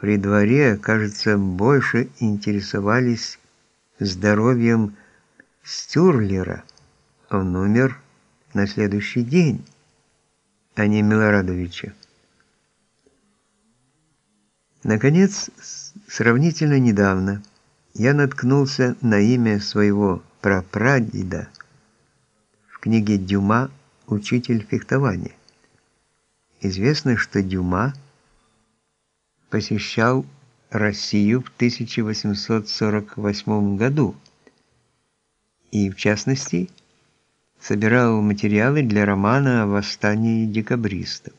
при дворе, кажется, больше интересовались здоровьем Стюрлера. Он умер на следующий день, а не Милорадовича. Наконец, сравнительно недавно я наткнулся на имя своего прапрадеда в книге Дюма «Учитель фехтования». Известно, что Дюма посещал Россию в 1848 году и, в частности, собирал материалы для романа о восстании декабристов.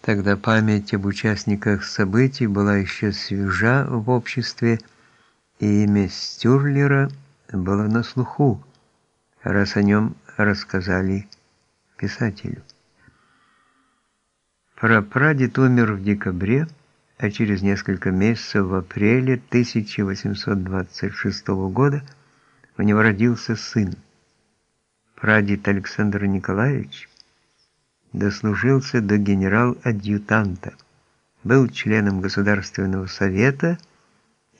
Тогда память об участниках событий была еще свежа в обществе, и имя Стюрлера было на слуху, раз о нем рассказали писателю. Прапрадед умер в декабре, а через несколько месяцев в апреле 1826 года у него родился сын. Прадед Александр Николаевич дослужился до генерал-адъютанта, был членом Государственного совета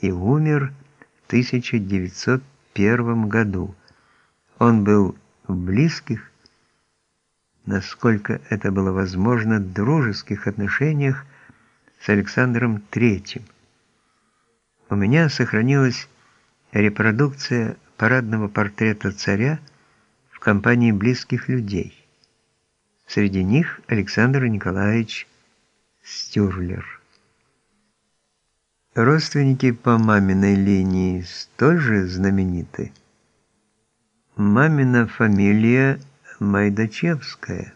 и умер в 1901 году. Он был в близких насколько это было возможно, дружеских отношениях с Александром III. У меня сохранилась репродукция парадного портрета царя в компании близких людей. Среди них Александр Николаевич Стюрлер. Родственники по маминой линии столь же знамениты. Мамина фамилия Майдачевская,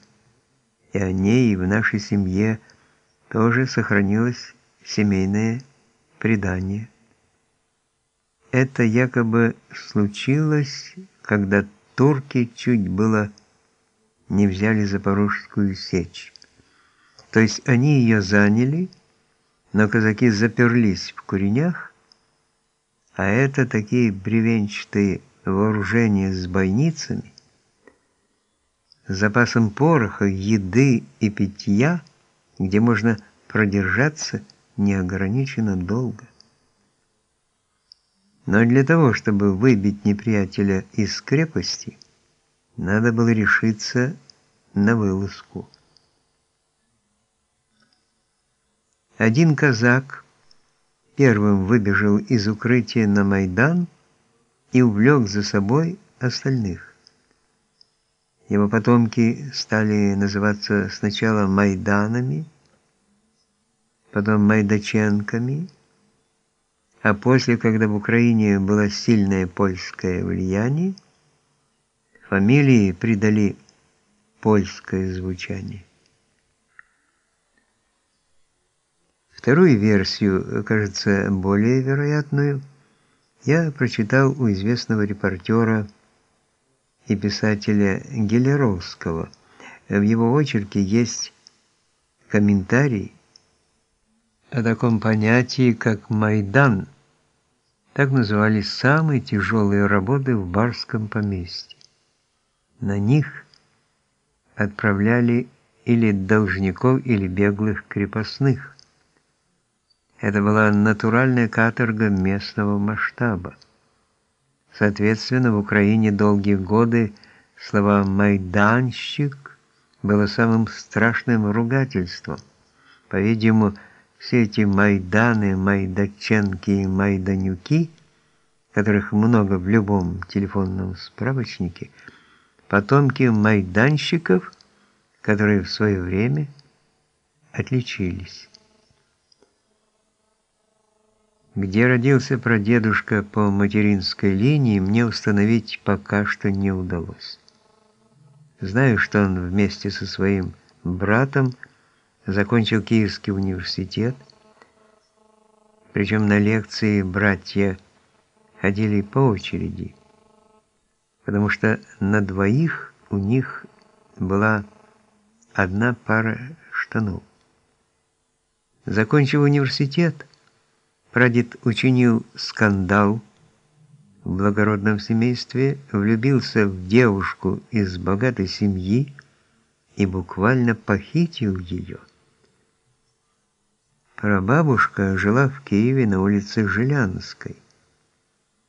и о ней в нашей семье тоже сохранилось семейное предание. Это якобы случилось, когда турки чуть было не взяли Запорожскую сечь. То есть они ее заняли, но казаки заперлись в куренях, а это такие бревенчатые вооружения с бойницами, запасом пороха, еды и питья, где можно продержаться неограниченно долго. Но для того, чтобы выбить неприятеля из крепости, надо было решиться на вылазку. Один казак первым выбежал из укрытия на Майдан и увлек за собой остальных. Его потомки стали называться сначала Майданами, потом Майдаченками, а после, когда в Украине было сильное польское влияние, фамилии придали польское звучание. Вторую версию, кажется, более вероятную, я прочитал у известного репортера и писателя Гелеровского. В его очерке есть комментарий о таком понятии, как Майдан. Так назывались самые тяжелые работы в барском поместье. На них отправляли или должников, или беглых крепостных. Это была натуральная каторга местного масштаба. Соответственно, в Украине долгие годы слова «майданщик» было самым страшным ругательством. По-видимому, все эти майданы, майдаченки и майданюки, которых много в любом телефонном справочнике, потомки майданщиков, которые в свое время отличились. Где родился прадедушка по материнской линии, мне установить пока что не удалось. Знаю, что он вместе со своим братом закончил Киевский университет, причем на лекции братья ходили по очереди, потому что на двоих у них была одна пара штанов. Закончив университет, Прадед учинил скандал в благородном семействе, влюбился в девушку из богатой семьи и буквально похитил ее. Прабабушка жила в Киеве на улице Жилянской.